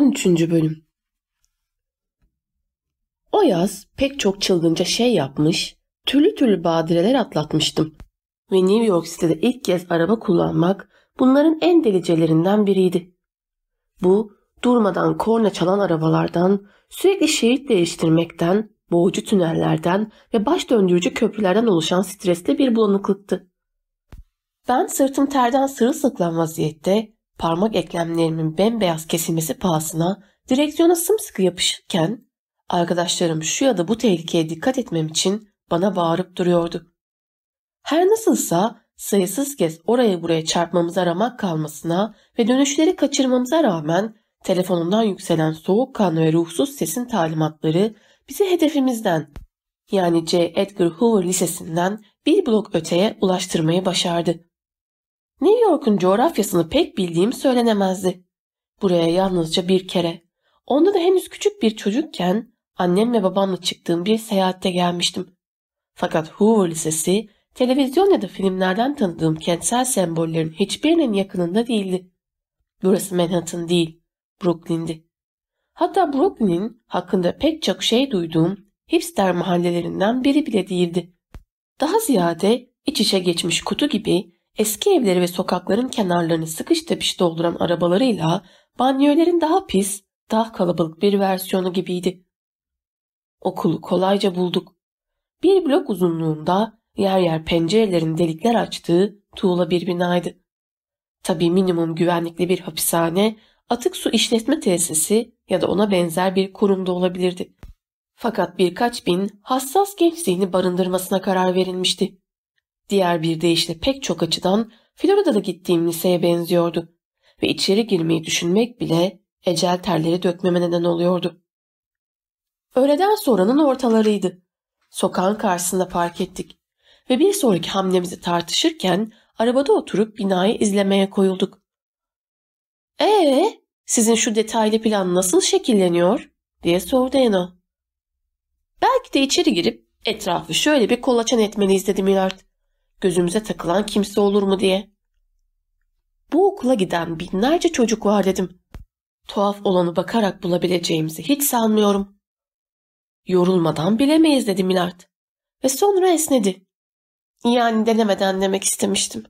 13. Bölüm O yaz pek çok çılgınca şey yapmış, türlü türlü badireler atlatmıştım. Ve New York City'de ilk kez araba kullanmak bunların en delicelerinden biriydi. Bu durmadan korna çalan arabalardan, sürekli şerit değiştirmekten, boğucu tünellerden ve baş döndürücü köprülerden oluşan stresli bir bulanıklıktı. Ben sırtım terden sırılsıklam vaziyette parmak eklemlerimin bembeyaz kesilmesi pahasına direksiyona sımsıkı yapışırken arkadaşlarım şu ya da bu tehlikeye dikkat etmem için bana bağırıp duruyordu. Her nasılsa sayısız kez oraya buraya çarpmamıza ramak kalmasına ve dönüşleri kaçırmamıza rağmen telefonundan yükselen soğukkanlı ve ruhsuz sesin talimatları bizi hedefimizden yani J. Edgar Hoover Lisesi'nden bir blok öteye ulaştırmayı başardı. New York'un coğrafyasını pek bildiğim söylenemezdi. Buraya yalnızca bir kere. Onda da henüz küçük bir çocukken annem ve babamla çıktığım bir seyahatte gelmiştim. Fakat Hoover Lisesi televizyon ya da filmlerden tanıdığım kentsel sembollerin hiçbirinin yakınında değildi. Burası Manhattan değil, Brooklyn'di. Hatta Brooklyn'in hakkında pek çok şey duyduğum hipster mahallelerinden biri bile değildi. Daha ziyade iç içe geçmiş kutu gibi eski evleri ve sokakların kenarlarını sıkış tepiş dolduran arabalarıyla banyölerin daha pis, daha kalabalık bir versiyonu gibiydi. Okulu kolayca bulduk. Bir blok uzunluğunda yer yer pencerelerin delikler açtığı tuğla bir binaydı. Tabii minimum güvenlikli bir hapishane, atık su işletme tesisi ya da ona benzer bir kurumda olabilirdi. Fakat birkaç bin hassas genç zihni barındırmasına karar verilmişti. Diğer bir deyişle pek çok açıdan Florida'da gittiğim liseye benziyordu ve içeri girmeyi düşünmek bile ecel terleri dökmeme neden oluyordu. Öğleden sonranın ortalarıydı. Sokağın karşısında park ettik ve bir sonraki hamlemizi tartışırken arabada oturup binayı izlemeye koyulduk. Ee, sizin şu detaylı plan nasıl şekilleniyor? diye sordu Eno. Belki de içeri girip etrafı şöyle bir kolaçan etmeni dedi Millard. Gözümüze takılan kimse olur mu diye. Bu okula giden binlerce çocuk var dedim. Tuhaf olanı bakarak bulabileceğimizi hiç sanmıyorum. Yorulmadan bilemeyiz dedi Millard. Ve sonra esnedi. Yani denemeden demek istemiştim.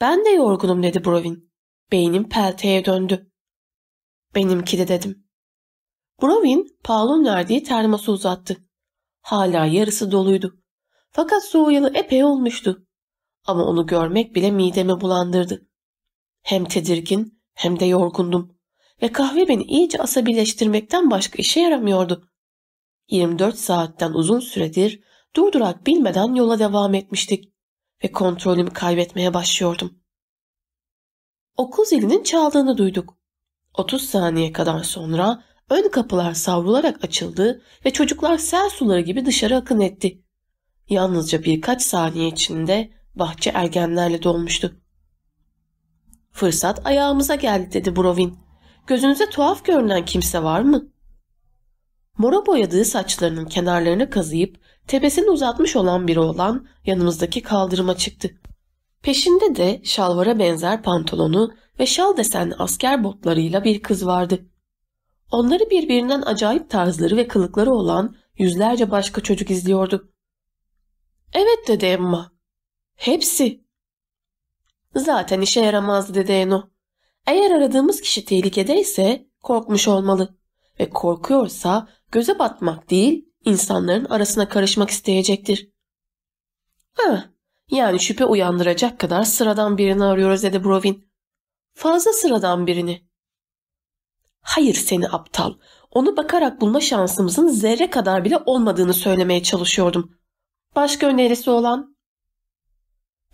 Ben de yorgunum dedi Brovin. Beynim pelteye döndü. Benimki de dedim. Brovin Paul'un verdiği termosu uzattı. Hala yarısı doluydu. Fakat soğuyalı epey olmuştu. Ama onu görmek bile midemi bulandırdı. Hem tedirgin hem de yorgundum. Ve kahve beni iyice asabileştirmekten başka işe yaramıyordu. 24 saatten uzun süredir durdurak bilmeden yola devam etmiştik ve kontrolümü kaybetmeye başlıyordum. Okul zilinin çaldığını duyduk. 30 saniye kadar sonra ön kapılar savrularak açıldı ve çocuklar sel suları gibi dışarı akın etti. Yalnızca birkaç saniye içinde bahçe ergenlerle dolmuştu. Fırsat ayağımıza geldi dedi Brovin. Gözünüze tuhaf görünen kimse var mı? Mora boyadığı saçlarının kenarlarını kazıyıp tepesini uzatmış olan bir oğlan yanımızdaki kaldırıma çıktı. Peşinde de şalvara benzer pantolonu ve şal desenli asker botlarıyla bir kız vardı. Onları birbirinden acayip tarzları ve kılıkları olan yüzlerce başka çocuk izliyordu. Evet dedi Emma. Hepsi. Zaten işe yaramazdı dedi Eno. Eğer aradığımız kişi tehlikedeyse korkmuş olmalı ve korkuyorsa göze batmak değil insanların arasına karışmak isteyecektir. Ha, yani şüphe uyandıracak kadar sıradan birini arıyoruz dedi Brovin. Fazla sıradan birini. Hayır seni aptal. Onu bakarak bulma şansımızın zerre kadar bile olmadığını söylemeye çalışıyordum. Başka önerisi olan?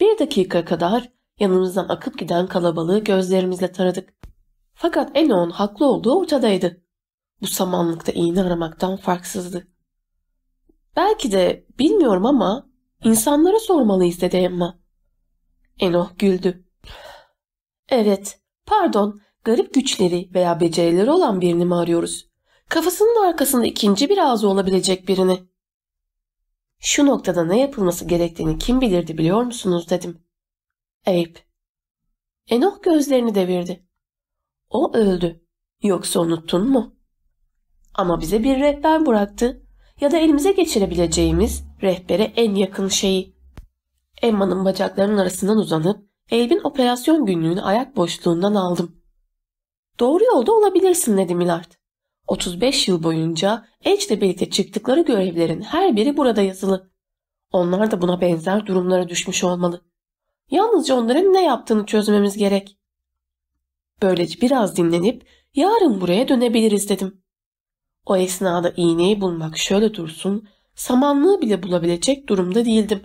Bir dakika kadar yanımızdan akıp giden kalabalığı gözlerimizle taradık. Fakat Eno'nun haklı olduğu ortadaydı. Bu samanlıkta iğne aramaktan farksızdı. Belki de bilmiyorum ama insanlara sormalıyız dedi Emma. Enoh güldü. Evet, pardon, garip güçleri veya becerileri olan birini mi arıyoruz? Kafasının arkasında ikinci bir ağzı olabilecek birini. Şu noktada ne yapılması gerektiğini kim bilirdi biliyor musunuz dedim. Abe. Enoch gözlerini devirdi. O öldü. Yoksa unuttun mu? Ama bize bir rehber bıraktı ya da elimize geçirebileceğimiz rehbere en yakın şeyi. Emma'nın bacaklarının arasından uzanıp Elbin operasyon günlüğünü ayak boşluğundan aldım. Doğru yolda olabilirsin dedi Millard. 35 yıl boyunca Edge'le birlikte çıktıkları görevlerin her biri burada yazılı. Onlar da buna benzer durumlara düşmüş olmalı. Yalnızca onların ne yaptığını çözmemiz gerek. Böylece biraz dinlenip yarın buraya dönebiliriz dedim. O esnada iğneyi bulmak şöyle dursun, samanlığı bile bulabilecek durumda değildim.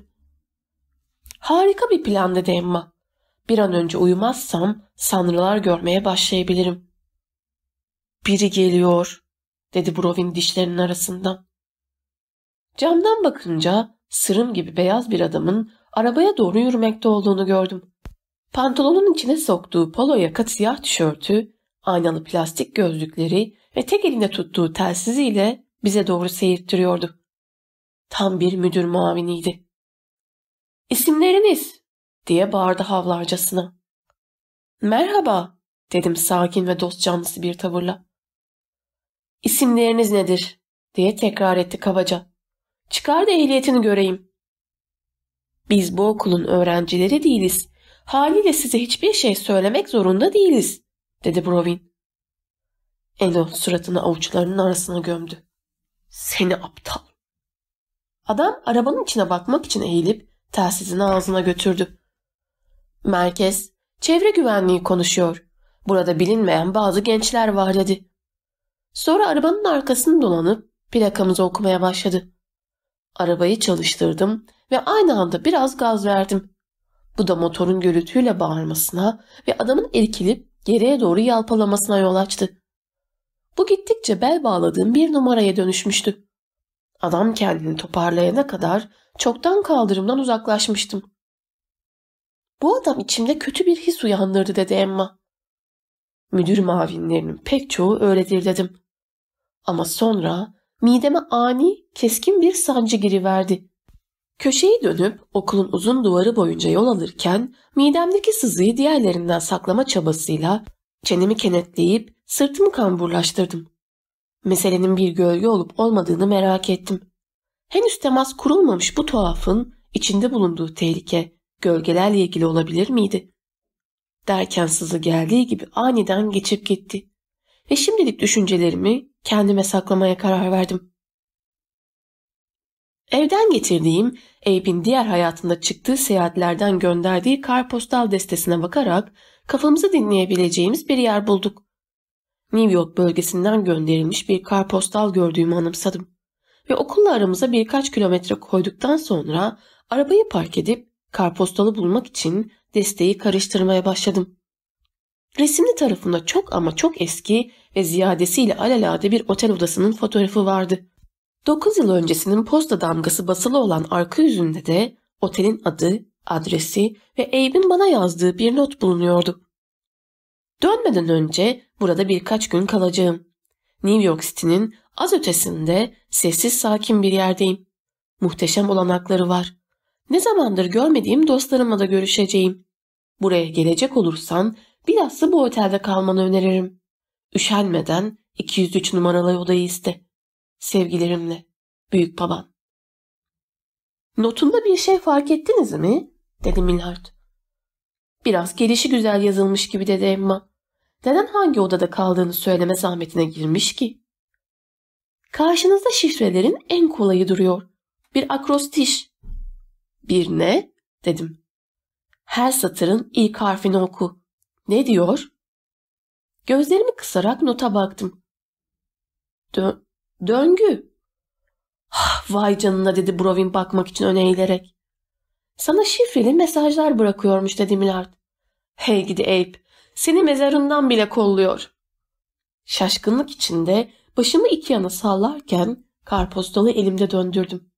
Harika bir plan dedi Emma. Bir an önce uyumazsam sanrılar görmeye başlayabilirim. Biri geliyor, dedi Brovin dişlerinin arasından. Camdan bakınca sırım gibi beyaz bir adamın arabaya doğru yürümekte olduğunu gördüm. Pantolonun içine soktuğu polo yaka siyah tişörtü, aynalı plastik gözlükleri ve tek elinde tuttuğu telsiziyle bize doğru seyirttiriyordu. Tam bir müdür muaviniydi. İsimleriniz diye bağırdı havlarcasına. Merhaba dedim sakin ve dost canlısı bir tavırla. İsimleriniz nedir diye tekrar etti kabaca. Çıkar da ehliyetini göreyim. Biz bu okulun öğrencileri değiliz. Haliyle size hiçbir şey söylemek zorunda değiliz dedi Brovin. Elo suratını avuçlarının arasına gömdü. Seni aptal. Adam arabanın içine bakmak için eğilip telsizini ağzına götürdü. Merkez, çevre güvenliği konuşuyor. Burada bilinmeyen bazı gençler var dedi. Sonra arabanın arkasını dolanıp plakamızı okumaya başladı. Arabayı çalıştırdım ve aynı anda biraz gaz verdim. Bu da motorun gürültüyle bağırmasına ve adamın irkilip geriye doğru yalpalamasına yol açtı. Bu gittikçe bel bağladığım bir numaraya dönüşmüştü. Adam kendini toparlayana kadar çoktan kaldırımdan uzaklaşmıştım. Bu adam içimde kötü bir his uyandırdı dedi Emma. Müdür mavinlerinin pek çoğu öyledir dedim. Ama sonra mideme ani, keskin bir sancı giriverdi. Köşeyi dönüp okulun uzun duvarı boyunca yol alırken midemdeki sızıyı diğerlerinden saklama çabasıyla çenemi kenetleyip sırtımı kamburlaştırdım. Meselenin bir gölge olup olmadığını merak ettim. Henüz temas kurulmamış bu tuhafın içinde bulunduğu tehlike gölgelerle ilgili olabilir miydi? Derken sızı geldiği gibi aniden geçip gitti. Ve şimdilik düşüncelerimi kendime saklamaya karar verdim. Evden getirdiğim Abe'in diğer hayatında çıktığı seyahatlerden gönderdiği karpostal destesine bakarak kafamızı dinleyebileceğimiz bir yer bulduk. New York bölgesinden gönderilmiş bir karpostal gördüğümü anımsadım. Ve okulla aramıza birkaç kilometre koyduktan sonra arabayı park edip karpostalı bulmak için desteği karıştırmaya başladım. Resimli tarafında çok ama çok eski ve ziyadesiyle alelade bir otel odasının fotoğrafı vardı. 9 yıl öncesinin posta damgası basılı olan arka yüzünde de otelin adı, adresi ve Abe'in bana yazdığı bir not bulunuyordu. Dönmeden önce burada birkaç gün kalacağım. New York City'nin az ötesinde sessiz sakin bir yerdeyim. Muhteşem olanakları var. Ne zamandır görmediğim dostlarımla da görüşeceğim. Buraya gelecek olursan bilhassa bu otelde kalmanı öneririm. Üşenmeden 203 numaralı odayı iste. Sevgilerimle, büyük baban. Notunda bir şey fark ettiniz mi? dedi Millard. Biraz gelişi güzel yazılmış gibi dedi Emma. Neden hangi odada kaldığını söyleme zahmetine girmiş ki? Karşınızda şifrelerin en kolayı duruyor. Bir akrostiş. Bir ne? dedim. Her satırın ilk harfini oku. Ne diyor? Gözlerimi kısarak nota baktım. Dö döngü. Ah, vay canına dedi Brovin bakmak için öne eğilerek. Sana şifreli mesajlar bırakıyormuş dedi Millard. Hey gidi Abe, seni mezarından bile kolluyor. Şaşkınlık içinde başımı iki yana sallarken karpostalı elimde döndürdüm.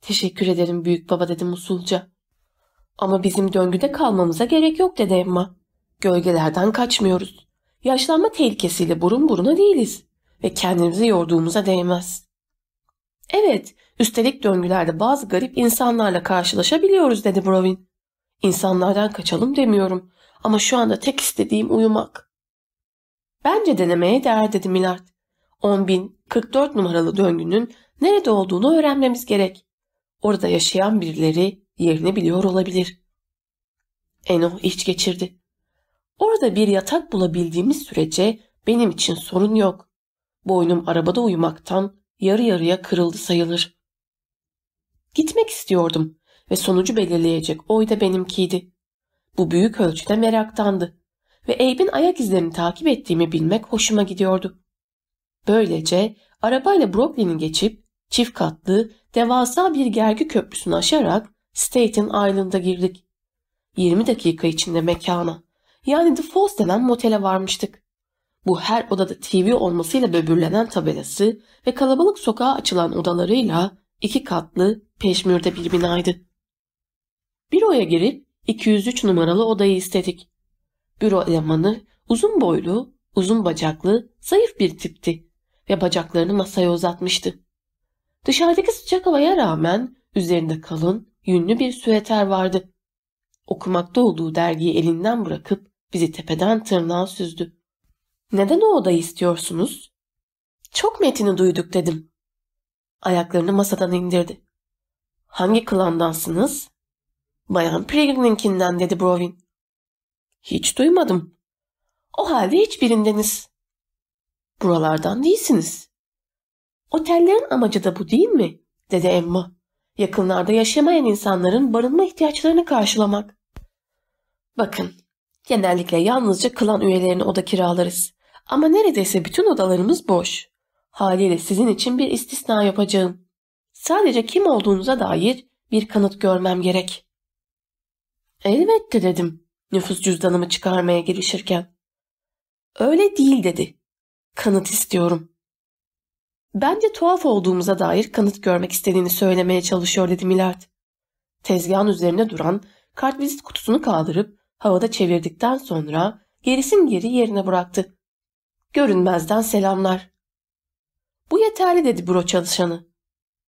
Teşekkür ederim büyük baba dedim usulca. Ama bizim döngüde kalmamıza gerek yok dedi Emma. Gölgelerden kaçmıyoruz. Yaşlanma tehlikesiyle burun buruna değiliz. Ve kendimizi yorduğumuza değmez. Evet, üstelik döngülerde bazı garip insanlarla karşılaşabiliyoruz dedi Brovin. İnsanlardan kaçalım demiyorum ama şu anda tek istediğim uyumak. Bence denemeye değer dedi Milard. 10.044 numaralı döngünün nerede olduğunu öğrenmemiz gerek. Orada yaşayan birileri yerini biliyor olabilir. Eno iç geçirdi. Orada bir yatak bulabildiğimiz sürece benim için sorun yok. Boynum arabada uyumaktan yarı yarıya kırıldı sayılır. Gitmek istiyordum ve sonucu belirleyecek oy da benimkiydi. Bu büyük ölçüde meraktandı ve Abe'in ayak izlerini takip ettiğimi bilmek hoşuma gidiyordu. Böylece arabayla Brooklyn'i geçip çift katlı devasa bir gergi köprüsünü aşarak Staten Island'a girdik. 20 dakika içinde mekana yani The Falls denen motele varmıştık. Bu her odada TV olmasıyla böbürlenen tabelası ve kalabalık sokağa açılan odalarıyla iki katlı peşmürde bir binaydı. Büroya girip 203 numaralı odayı istedik. Büro elemanı uzun boylu, uzun bacaklı, zayıf bir tipti ve bacaklarını masaya uzatmıştı. Dışarıdaki sıcak havaya rağmen üzerinde kalın, yünlü bir süeter vardı. Okumakta olduğu dergiyi elinden bırakıp bizi tepeden tırnağa süzdü. Neden o odayı istiyorsunuz? Çok metini duyduk dedim. Ayaklarını masadan indirdi. Hangi klandansınız? Bayan Peregrine'inkinden dedi Brovin. Hiç duymadım. O halde hiçbirindeniz. Buralardan değilsiniz. Otellerin amacı da bu değil mi? dedi Emma. Yakınlarda yaşamayan insanların barınma ihtiyaçlarını karşılamak. Bakın, genellikle yalnızca klan üyelerine oda kiralarız. Ama neredeyse bütün odalarımız boş. Haliyle sizin için bir istisna yapacağım. Sadece kim olduğunuza dair bir kanıt görmem gerek. Elbette dedim nüfus cüzdanımı çıkarmaya girişirken. Öyle değil dedi. Kanıt istiyorum. Bence tuhaf olduğumuza dair kanıt görmek istediğini söylemeye çalışıyor dedi Milard. Tezgahın üzerine duran kartvizit kutusunu kaldırıp havada çevirdikten sonra gerisin geri yerine bıraktı. Görünmezden selamlar. Bu yeterli dedi büro çalışanı.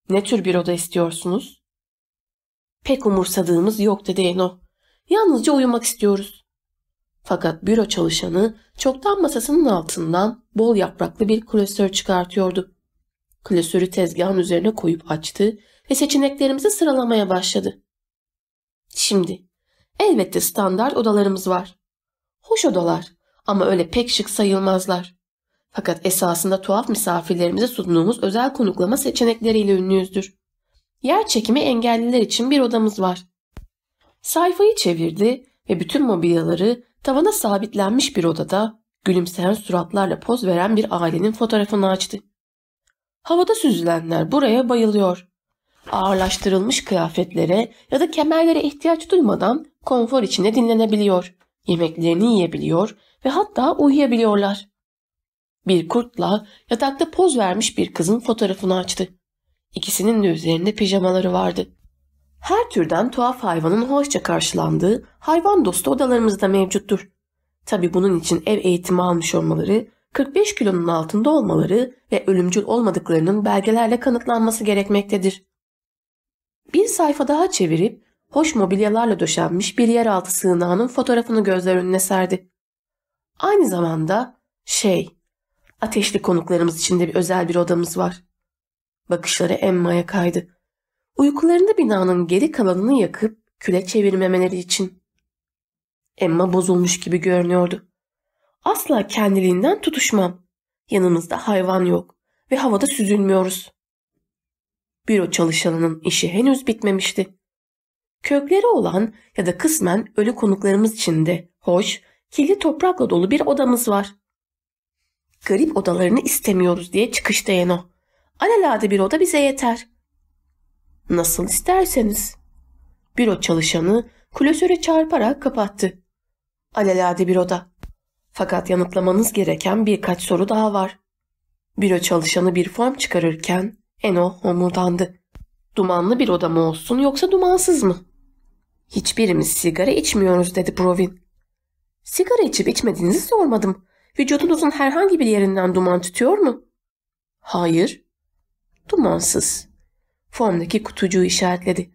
Ne tür bir oda istiyorsunuz? Pek umursadığımız yok dedi Eno. Yalnızca uyumak istiyoruz. Fakat büro çalışanı çoktan masasının altından bol yapraklı bir klasör çıkartıyordu. Klasörü tezgahın üzerine koyup açtı ve seçeneklerimizi sıralamaya başladı. Şimdi elbette standart odalarımız var. Hoş odalar ama öyle pek şık sayılmazlar. Fakat esasında tuhaf misafirlerimize sunduğumuz özel konuklama seçenekleriyle ünlüyüzdür. Yer çekimi engelliler için bir odamız var. Sayfayı çevirdi ve bütün mobilyaları tavana sabitlenmiş bir odada gülümseyen suratlarla poz veren bir ailenin fotoğrafını açtı. Havada süzülenler buraya bayılıyor. Ağırlaştırılmış kıyafetlere ya da kemerlere ihtiyaç duymadan konfor içinde dinlenebiliyor. Yemeklerini yiyebiliyor ve hatta uyuyabiliyorlar. Bir kurtla yatakta poz vermiş bir kızın fotoğrafını açtı. İkisinin de üzerinde pijamaları vardı. Her türden tuhaf hayvanın hoşça karşılandığı hayvan dostu odalarımız da mevcuttur. Tabi bunun için ev eğitimi almış olmaları, 45 kilonun altında olmaları ve ölümcül olmadıklarının belgelerle kanıtlanması gerekmektedir. Bir sayfa daha çevirip hoş mobilyalarla döşenmiş bir yeraltı sığınağının fotoğrafını gözler önüne serdi. Aynı zamanda şey, ateşli konuklarımız için de bir özel bir odamız var. Bakışları Emma'ya kaydı. Uykularında binanın geri kalanını yakıp küle çevirmemeleri için. Emma bozulmuş gibi görünüyordu. Asla kendiliğinden tutuşmam. Yanımızda hayvan yok ve havada süzülmüyoruz. Büro çalışanının işi henüz bitmemişti. Kökleri olan ya da kısmen ölü konuklarımız için de hoş, kirli toprakla dolu bir odamız var. Garip odalarını istemiyoruz diye çıkışta Yeno. Alelade bir oda bize yeter. Nasıl isterseniz. Büro çalışanı klasöre çarparak kapattı. Alelade bir oda. Fakat yanıtlamanız gereken birkaç soru daha var. Büro çalışanı bir form çıkarırken Eno homurdandı. Dumanlı bir oda mı olsun yoksa dumansız mı? Hiçbirimiz sigara içmiyoruz dedi Brovin. Sigara içip içmediğinizi sormadım. Vücudunuzun herhangi bir yerinden duman tutuyor mu? Hayır. Dumansız. Formdaki kutucuğu işaretledi.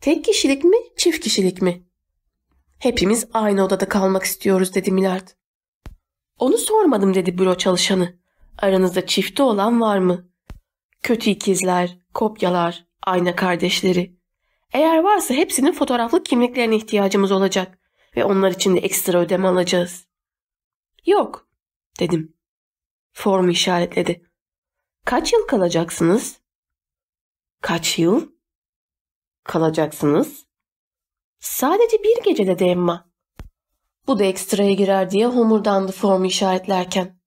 Tek kişilik mi, çift kişilik mi? Hepimiz aynı odada kalmak istiyoruz dedi Milard. Onu sormadım dedi büro çalışanı. Aranızda çifti olan var mı? Kötü ikizler, kopyalar, ayna kardeşleri. Eğer varsa hepsinin fotoğraflı kimliklerine ihtiyacımız olacak ve onlar için de ekstra ödeme alacağız. Yok dedim. Formu işaretledi. Kaç yıl kalacaksınız? Kaç yıl? Kalacaksınız? Sadece bir gecede de Emma. Bu da ekstraya girer diye homurdandı formu işaretlerken.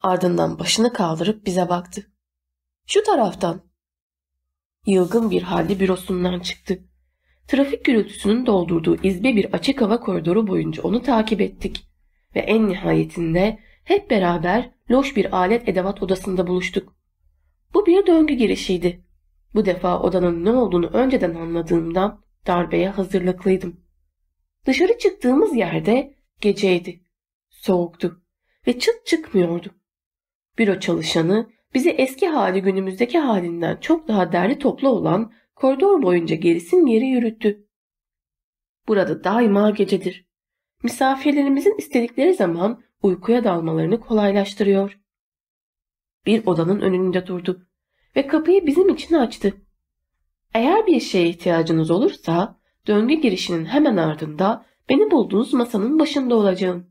Ardından başını kaldırıp bize baktı. Şu taraftan. Yılgın bir halde bürosundan çıktı. Trafik gürültüsünün doldurduğu izbe bir açık hava koridoru boyunca onu takip ettik. Ve en nihayetinde hep beraber loş bir alet edevat odasında buluştuk. Bu bir döngü girişiydi. Bu defa odanın ne olduğunu önceden anladığımdan darbeye hazırlıklıydım. Dışarı çıktığımız yerde geceydi. Soğuktu ve çıt çıkmıyordu. Büro çalışanı bizi eski hali günümüzdeki halinden çok daha derli toplu olan koridor boyunca gerisin geri yürüttü. Burada daima gecedir. Misafirlerimizin istedikleri zaman uykuya dalmalarını kolaylaştırıyor. Bir odanın önünde durdu ve kapıyı bizim için açtı. Eğer bir şeye ihtiyacınız olursa döngü girişinin hemen ardında beni bulduğunuz masanın başında olacağım.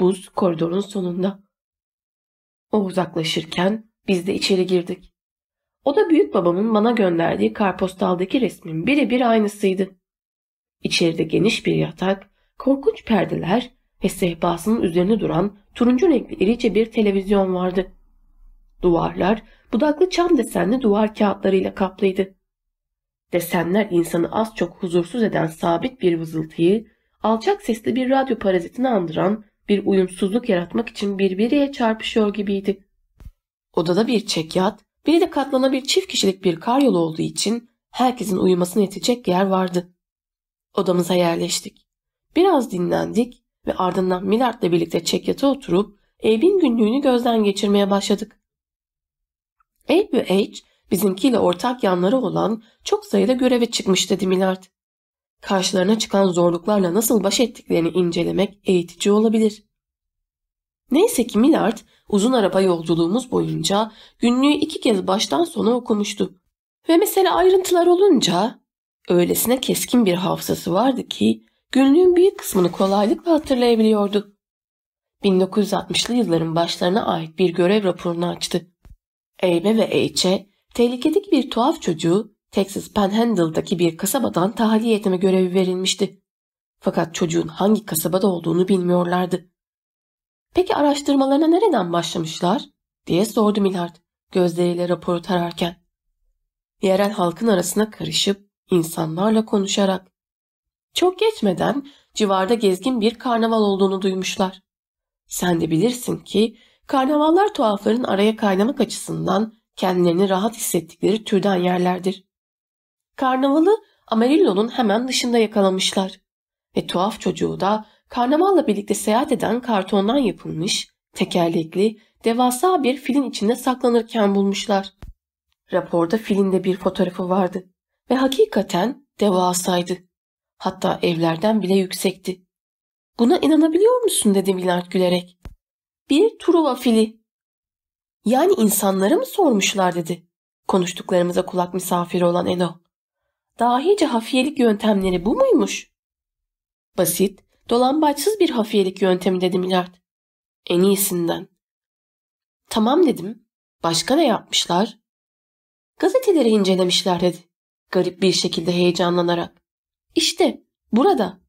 Buz koridorun sonunda. O uzaklaşırken biz de içeri girdik. O da büyük babamın bana gönderdiği karpostaldaki resmin birebir aynısıydı. İçeride geniş bir yatak, korkunç perdeler ve sehpasının üzerine duran turuncu renkli irice bir televizyon vardı. Duvarlar budaklı çam desenli duvar kağıtlarıyla kaplıydı. Desenler insanı az çok huzursuz eden sabit bir vızıltıyı, alçak sesli bir radyo parazitini andıran bir uyumsuzluk yaratmak için birbiriyle çarpışıyor gibiydi. Odada bir çekyat, biri de katlanabilir çift kişilik bir karyolu olduğu için herkesin uyumasını yetecek yer vardı. Odamıza yerleştik. Biraz dinlendik ve ardından Millard'la birlikte çekyata oturup Abe'in günlüğünü gözden geçirmeye başladık. Abe ve H bizimkiyle ortak yanları olan çok sayıda göreve çıkmış dedi Millard. Karşılarına çıkan zorluklarla nasıl baş ettiklerini incelemek eğitici olabilir. Neyse ki Millard uzun araba yolculuğumuz boyunca günlüğü iki kez baştan sona okumuştu. Ve mesele ayrıntılar olunca öylesine keskin bir hafızası vardı ki günlüğün büyük kısmını kolaylıkla hatırlayabiliyordu. 1960'lı yılların başlarına ait bir görev raporunu açtı. Abe ve H'e tehlikedeki bir tuhaf çocuğu Texas Panhandle'daki bir kasabadan tahliye etme görevi verilmişti. Fakat çocuğun hangi kasabada olduğunu bilmiyorlardı. Peki araştırmalarına nereden başlamışlar? diye sordu Millard gözleriyle raporu tararken. Yerel halkın arasına karışıp insanlarla konuşarak. Çok geçmeden civarda gezgin bir karnaval olduğunu duymuşlar. Sen de bilirsin ki karnavallar tuhafların araya kaynamak açısından kendilerini rahat hissettikleri türden yerlerdir. Karnavalı Amarillo'nun hemen dışında yakalamışlar ve tuhaf çocuğu da karnavalla birlikte seyahat eden kartondan yapılmış, tekerlekli, devasa bir filin içinde saklanırken bulmuşlar. Raporda filinde bir fotoğrafı vardı ve hakikaten devasaydı. Hatta evlerden bile yüksekti. Buna inanabiliyor musun dedi Millard gülerek. Bir Truva fili. Yani insanlara mı sormuşlar dedi. Konuştuklarımıza kulak misafiri olan Eno. Dahice hafiyelik yöntemleri bu muymuş? Basit, dolambaçsız bir hafiyelik yöntemi dedi Millard. En iyisinden. Tamam dedim. Başka ne yapmışlar? Gazeteleri incelemişler dedi. Garip bir şekilde heyecanlanarak. İşte burada.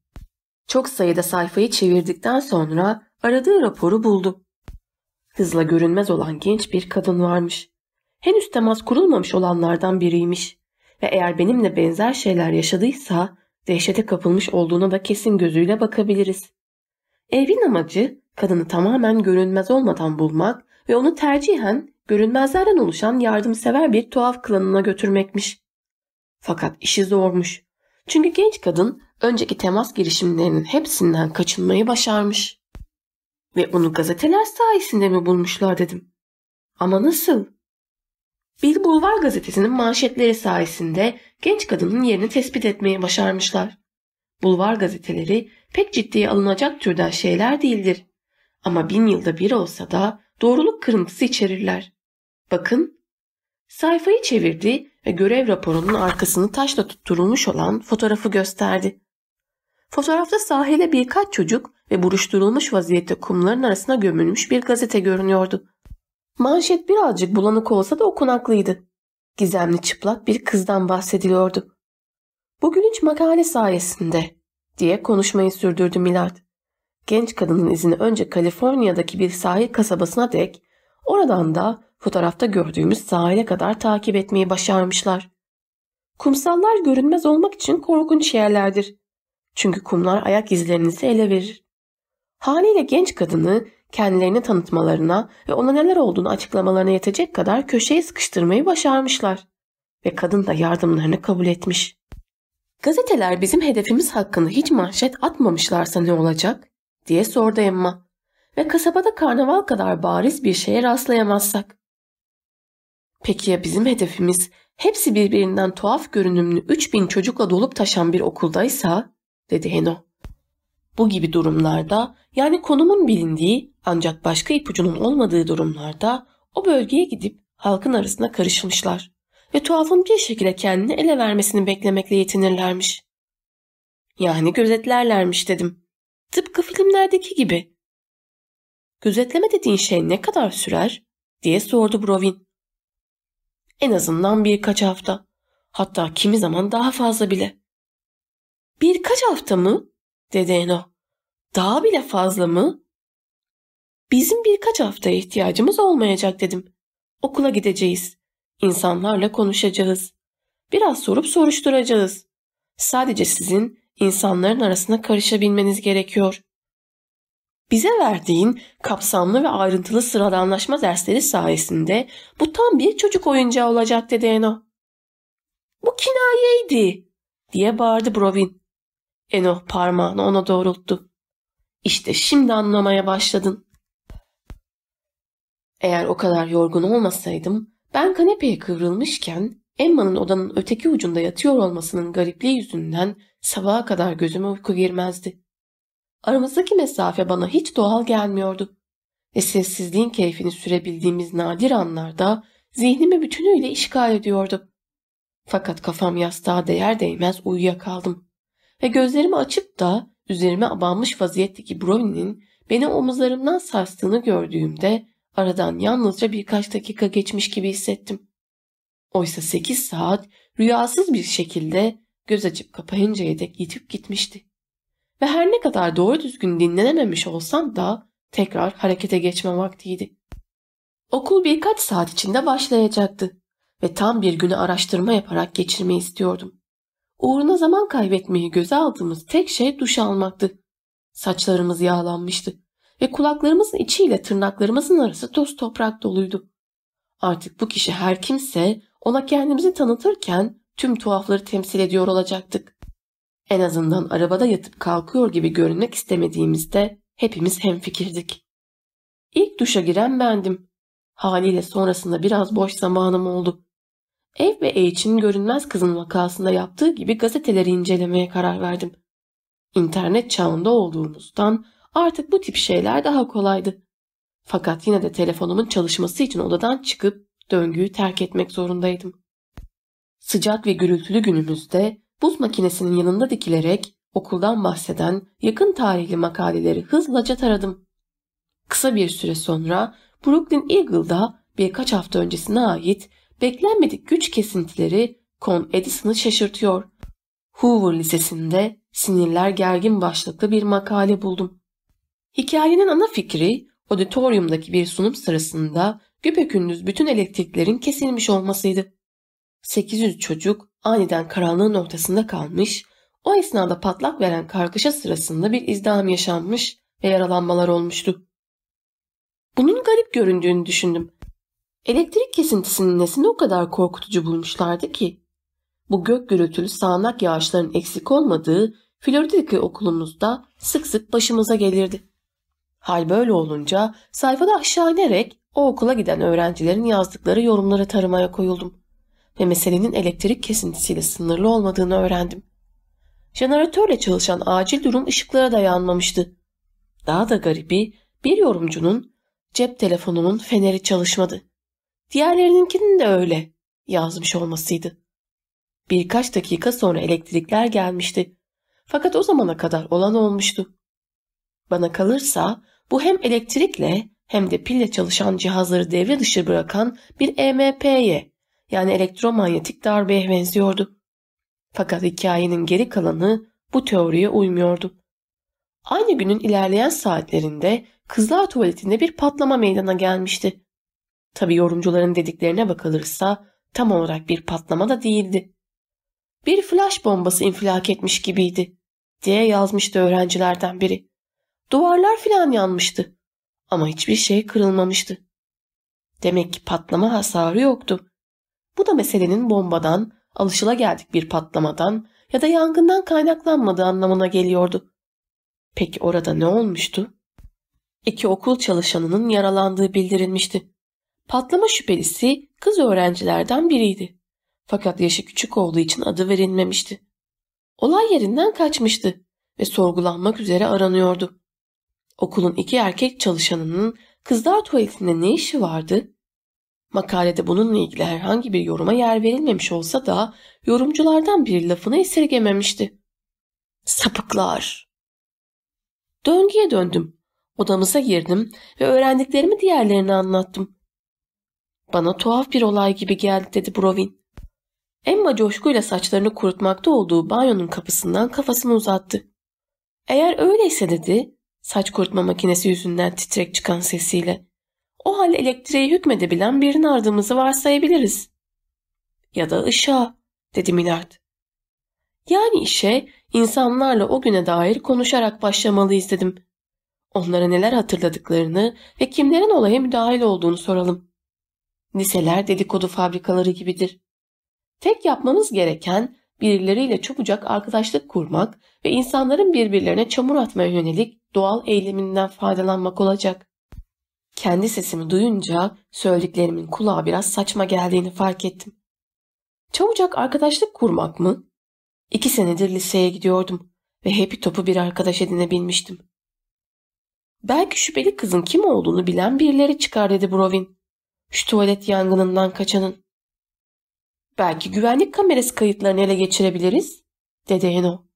Çok sayıda sayfayı çevirdikten sonra aradığı raporu buldu. Hızla görünmez olan genç bir kadın varmış. Henüz temas kurulmamış olanlardan biriymiş. Ve eğer benimle benzer şeyler yaşadıysa dehşete kapılmış olduğuna da kesin gözüyle bakabiliriz. Evin amacı kadını tamamen görünmez olmadan bulmak ve onu tercihen görünmezlerden oluşan yardımsever bir tuhaf klanına götürmekmiş. Fakat işi zormuş. Çünkü genç kadın önceki temas girişimlerinin hepsinden kaçınmayı başarmış. Ve onu gazeteler sayesinde mi bulmuşlar dedim. Ama nasıl? Bir bulvar gazetesinin manşetleri sayesinde genç kadının yerini tespit etmeyi başarmışlar. Bulvar gazeteleri pek ciddiye alınacak türden şeyler değildir. Ama bin yılda bir olsa da doğruluk kırıntısı içerirler. Bakın. Sayfayı çevirdi ve görev raporunun arkasını taşla tutturulmuş olan fotoğrafı gösterdi. Fotoğrafta sahile birkaç çocuk ve buruşturulmuş vaziyette kumların arasına gömülmüş bir gazete görünüyordu. Manşet birazcık bulanık olsa da okunaklıydı. Gizemli çıplak bir kızdan bahsediliyordu. Bu gülünç makale sayesinde diye konuşmayı sürdürdü Milard. Genç kadının izini önce Kaliforniya'daki bir sahil kasabasına dek, oradan da fotoğrafta gördüğümüz sahile kadar takip etmeyi başarmışlar. Kumsallar görünmez olmak için korkunç yerlerdir. Çünkü kumlar ayak izlerinizi ele verir. Haliyle genç kadını kendilerini tanıtmalarına ve ona neler olduğunu açıklamalarına yetecek kadar köşeye sıkıştırmayı başarmışlar. Ve kadın da yardımlarını kabul etmiş. Gazeteler bizim hedefimiz hakkında hiç manşet atmamışlarsa ne olacak? diye sordu Emma. Ve kasabada karnaval kadar bariz bir şeye rastlayamazsak. Peki ya bizim hedefimiz hepsi birbirinden tuhaf görünümlü 3000 çocukla dolup taşan bir okuldaysa? dedi Heno. Bu gibi durumlarda yani konumun bilindiği ancak başka ipucunun olmadığı durumlarda o bölgeye gidip halkın arasına karışmışlar ve tuhafın bir şekilde kendini ele vermesini beklemekle yetinirlermiş. Yani gözetlerlermiş dedim. Tıpkı filmlerdeki gibi. Gözetleme dediğin şey ne kadar sürer? diye sordu Brovin. En azından birkaç hafta. Hatta kimi zaman daha fazla bile. Birkaç hafta mı? dedi Eno. Daha bile fazla mı? Bizim birkaç haftaya ihtiyacımız olmayacak dedim. Okula gideceğiz. İnsanlarla konuşacağız. Biraz sorup soruşturacağız. Sadece sizin insanların arasına karışabilmeniz gerekiyor. Bize verdiğin kapsamlı ve ayrıntılı sıradanlaşma dersleri sayesinde bu tam bir çocuk oyuncağı olacak dedi Eno. Bu kinayeydi diye bağırdı Brovin. Eno parmağını ona doğrulttu. İşte şimdi anlamaya başladın. Eğer o kadar yorgun olmasaydım ben kanepeye kıvrılmışken Emma'nın odanın öteki ucunda yatıyor olmasının garipliği yüzünden sabaha kadar gözüme uyku girmezdi. Aramızdaki mesafe bana hiç doğal gelmiyordu. Ve sessizliğin keyfini sürebildiğimiz nadir anlarda zihnimi bütünüyle işgal ediyordu. Fakat kafam yastığa değer değmez uyuyakaldım. Ve gözlerimi açıp da üzerime abanmış vaziyetteki Brownie'nin beni omuzlarımdan sarstığını gördüğümde aradan yalnızca birkaç dakika geçmiş gibi hissettim. Oysa sekiz saat rüyasız bir şekilde göz açıp kapayıncaya dek yitip gitmişti. Ve her ne kadar doğru düzgün dinlenememiş olsam da tekrar harekete geçme vaktiydi. Okul birkaç saat içinde başlayacaktı ve tam bir günü araştırma yaparak geçirmeyi istiyordum. Uğruna zaman kaybetmeyi göze aldığımız tek şey duş almaktı. Saçlarımız yağlanmıştı ve kulaklarımızın içiyle tırnaklarımızın arası toz toprak doluydu. Artık bu kişi her kimse ona kendimizi tanıtırken tüm tuhafları temsil ediyor olacaktık. En azından arabada yatıp kalkıyor gibi görünmek istemediğimizde hepimiz hemfikirdik. İlk duşa giren bendim. Haliyle sonrasında biraz boş zamanım oldu. Ev ve H'in görünmez kızın vakasında yaptığı gibi gazeteleri incelemeye karar verdim. İnternet çağında olduğumuzdan artık bu tip şeyler daha kolaydı. Fakat yine de telefonumun çalışması için odadan çıkıp döngüyü terk etmek zorundaydım. Sıcak ve gürültülü günümüzde buz makinesinin yanında dikilerek okuldan bahseden yakın tarihli makaleleri hızlıca taradım. Kısa bir süre sonra Brooklyn Eagle'da birkaç hafta öncesine ait beklenmedik güç kesintileri Con Edison'ı şaşırtıyor. Hoover Lisesi'nde sinirler gergin başlıklı bir makale buldum. Hikayenin ana fikri auditoriumdaki bir sunum sırasında güpekündüz bütün elektriklerin kesilmiş olmasıydı. 800 çocuk aniden karanlığın ortasında kalmış, o esnada patlak veren kargaşa sırasında bir izdiham yaşanmış ve yaralanmalar olmuştu. Bunun garip göründüğünü düşündüm. Elektrik kesintisinin nesini o kadar korkutucu bulmuşlardı ki? Bu gök gürültülü sağanak yağışların eksik olmadığı Florida'daki okulumuzda sık sık başımıza gelirdi. Hal böyle olunca sayfada aşağı inerek o okula giden öğrencilerin yazdıkları yorumları taramaya koyuldum ve meselenin elektrik kesintisiyle sınırlı olmadığını öğrendim. Jeneratörle çalışan acil durum ışıklara dayanmamıştı. Daha da garibi bir yorumcunun cep telefonunun feneri çalışmadı. Diğerlerininkinin de öyle yazmış olmasıydı. Birkaç dakika sonra elektrikler gelmişti. Fakat o zamana kadar olan olmuştu. Bana kalırsa bu hem elektrikle hem de pille çalışan cihazları devre dışı bırakan bir EMP'ye yani elektromanyetik darbeye benziyordu. Fakat hikayenin geri kalanı bu teoriye uymuyordu. Aynı günün ilerleyen saatlerinde kızlar tuvaletinde bir patlama meydana gelmişti. Tabi yorumcuların dediklerine bakılırsa tam olarak bir patlama da değildi. Bir flash bombası infilak etmiş gibiydi diye yazmıştı öğrencilerden biri. Duvarlar filan yanmıştı ama hiçbir şey kırılmamıştı. Demek ki patlama hasarı yoktu. Bu da meselenin bombadan, alışılageldik bir patlamadan ya da yangından kaynaklanmadığı anlamına geliyordu. Peki orada ne olmuştu? İki okul çalışanının yaralandığı bildirilmişti. Patlama şüphelisi kız öğrencilerden biriydi. Fakat yaşı küçük olduğu için adı verilmemişti. Olay yerinden kaçmıştı ve sorgulanmak üzere aranıyordu. Okulun iki erkek çalışanının kızlar tuvaletinde ne işi vardı? Makalede bununla ilgili herhangi bir yoruma yer verilmemiş olsa da yorumculardan bir lafını esirgememişti. Sapıklar. Döngüye döndüm. Odamıza girdim ve öğrendiklerimi diğerlerine anlattım. Bana tuhaf bir olay gibi geldi dedi Brovin. Emma coşkuyla saçlarını kurutmakta olduğu banyonun kapısından kafasını uzattı. Eğer öyleyse dedi, saç kurutma makinesi yüzünden titrek çıkan sesiyle. O halde elektriğe hükmedebilen birini aradığımızı varsayabiliriz. Ya da ışığa, dedi Millard. Yani işe insanlarla o güne dair konuşarak başlamalıyız dedim. Onlara neler hatırladıklarını ve kimlerin olaya müdahil olduğunu soralım. Liseler dedikodu fabrikaları gibidir. Tek yapmamız gereken birileriyle çabucak arkadaşlık kurmak ve insanların birbirlerine çamur atmaya yönelik doğal eyleminden faydalanmak olacak. Kendi sesimi duyunca söylediklerimin kulağa biraz saçma geldiğini fark ettim. Çabucak arkadaşlık kurmak mı? İki senedir liseye gidiyordum ve Happy Top'u bir arkadaş edinebilmiştim. Belki şüpheli kızın kim olduğunu bilen birileri çıkar dedi Brovin. Şu tuvalet yangınından kaçanın. Belki güvenlik kamerası kayıtlarını ele geçirebiliriz, dedi Eno.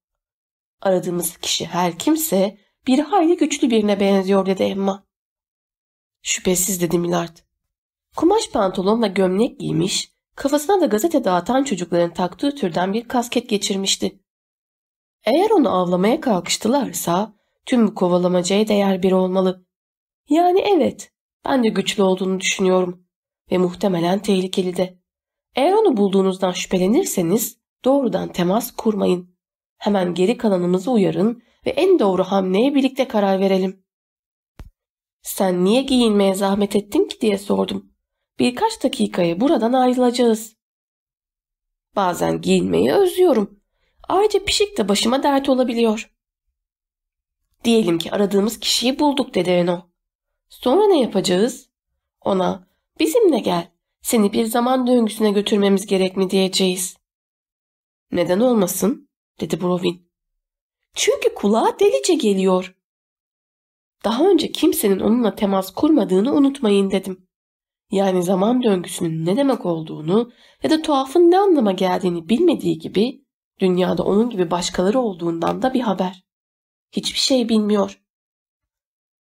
Aradığımız kişi her kimse bir hayli güçlü birine benziyor dedi Emma. Şüphesiz dedi Millard. Kumaş pantolon ve gömlek giymiş, kafasına da gazete dağıtan çocukların taktığı türden bir kasket geçirmişti. Eğer onu avlamaya kalkıştılarsa tüm bu kovalamacaya değer biri olmalı. Yani evet, ben de güçlü olduğunu düşünüyorum ve muhtemelen tehlikeli de. Eğer onu bulduğunuzdan şüphelenirseniz doğrudan temas kurmayın. Hemen geri kalanımızı uyarın ve en doğru hamleye birlikte karar verelim. Sen niye giyinmeye zahmet ettin ki diye sordum. Birkaç dakikaya buradan ayrılacağız. Bazen giyinmeyi özlüyorum. Ayrıca pişik de başıma dert olabiliyor. Diyelim ki aradığımız kişiyi bulduk dedi Reno. Sonra ne yapacağız? Ona bizimle gel seni bir zaman döngüsüne götürmemiz gerek mi diyeceğiz. Neden olmasın? dedi Brovin. Çünkü kulağa delice geliyor. Daha önce kimsenin onunla temas kurmadığını unutmayın dedim. Yani zaman döngüsünün ne demek olduğunu ya da tuhafın ne anlama geldiğini bilmediği gibi dünyada onun gibi başkaları olduğundan da bir haber. Hiçbir şey bilmiyor.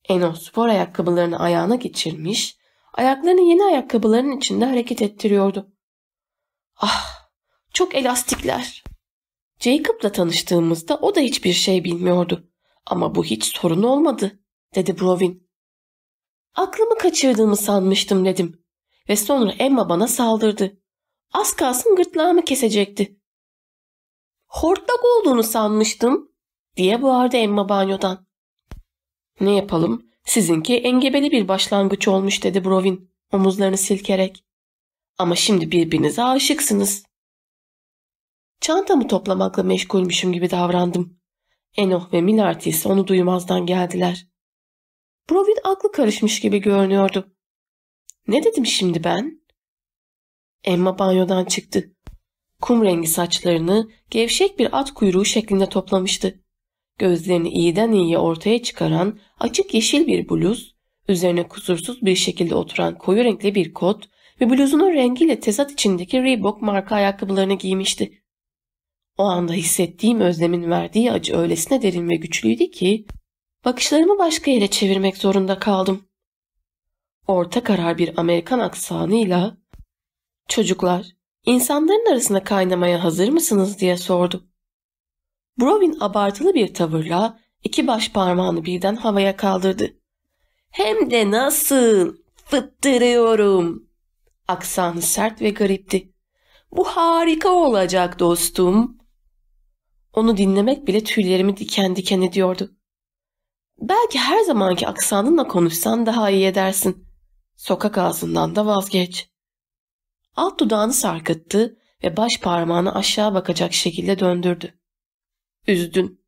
Eno spor ayakkabılarını ayağına geçirmiş Ayaklarını yeni ayakkabıların içinde hareket ettiriyordu. Ah, çok elastikler. Jacob'la tanıştığımızda o da hiçbir şey bilmiyordu. Ama bu hiç sorun olmadı, dedi Brovin. Aklımı kaçırdığımı sanmıştım dedim. Ve sonra Emma bana saldırdı. Az kalsın gırtlağımı kesecekti. Hortlak olduğunu sanmıştım, diye bağırdı Emma banyodan. Ne yapalım? Sizinki engebeli bir başlangıç olmuş dedi Brovin omuzlarını silkerek. Ama şimdi birbirinize aşıksınız. Çantamı toplamakla meşgulmüşüm gibi davrandım. Enoh ve Minarti ise onu duymazdan geldiler. Brovin aklı karışmış gibi görünüyordu. Ne dedim şimdi ben? Emma banyodan çıktı. Kum rengi saçlarını gevşek bir at kuyruğu şeklinde toplamıştı. Gözlerini iyiden iyiye ortaya çıkaran açık yeşil bir bluz Üzerine kusursuz bir şekilde oturan koyu renkli bir kot ve bluzunun rengiyle tezat içindeki Reebok marka ayakkabılarını giymişti. O anda hissettiğim özlemin verdiği acı öylesine derin ve güçlüydü ki bakışlarımı başka yere çevirmek zorunda kaldım. Orta karar bir Amerikan aksanıyla "Çocuklar, insanların arasında kaynamaya hazır mısınız?" diye sordu. Brovin abartılı bir tavırla iki baş parmağını birden havaya kaldırdı. Hem de nasıl? Fıttırıyorum. Aksanı sert ve garipti. Bu harika olacak dostum. Onu dinlemek bile tüylerimi diken diken ediyordu. Belki her zamanki aksanınla konuşsan daha iyi edersin. Sokak ağzından da vazgeç. Alt dudağını sarkıttı ve baş parmağını aşağı bakacak şekilde döndürdü. Üzdün.